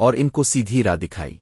اور ان کو سیدھی راہ دکھائی۔